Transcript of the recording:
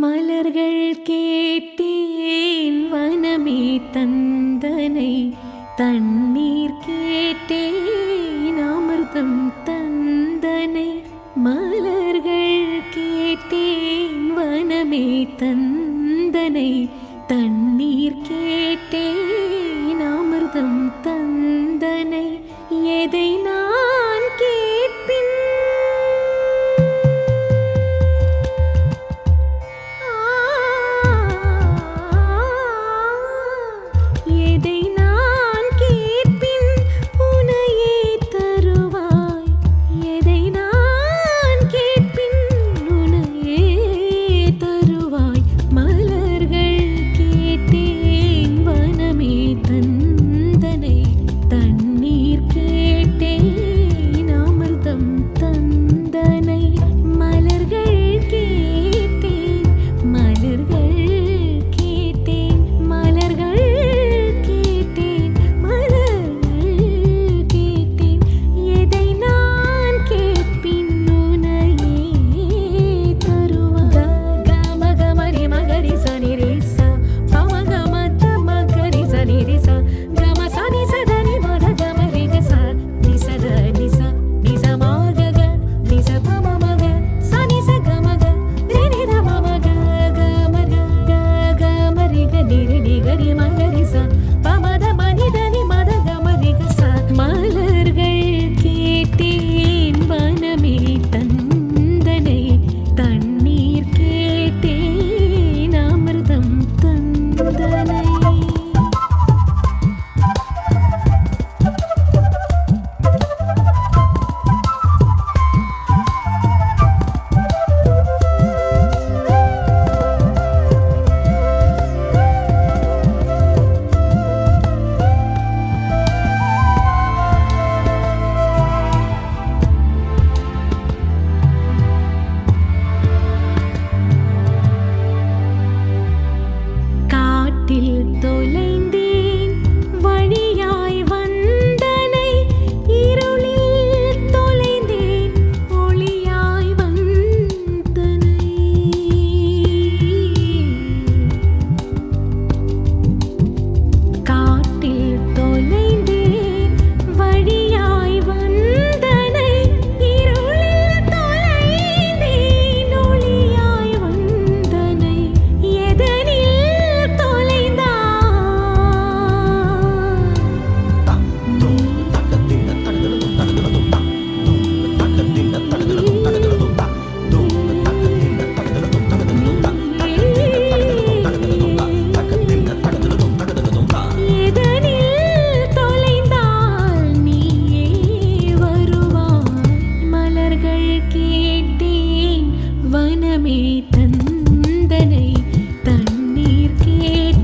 மலர்கள் கேட்டேன் வனமே தந்தனை தண்ணீர் கேட்டேன் அமிர்தம் தந்தனை. மலர்கள் கேட்டேன் வனமே தந்தனை தன் மலர்கள் கேட்டேன் வனமே தந்தனை தண்ணீர் கேட்டேன்.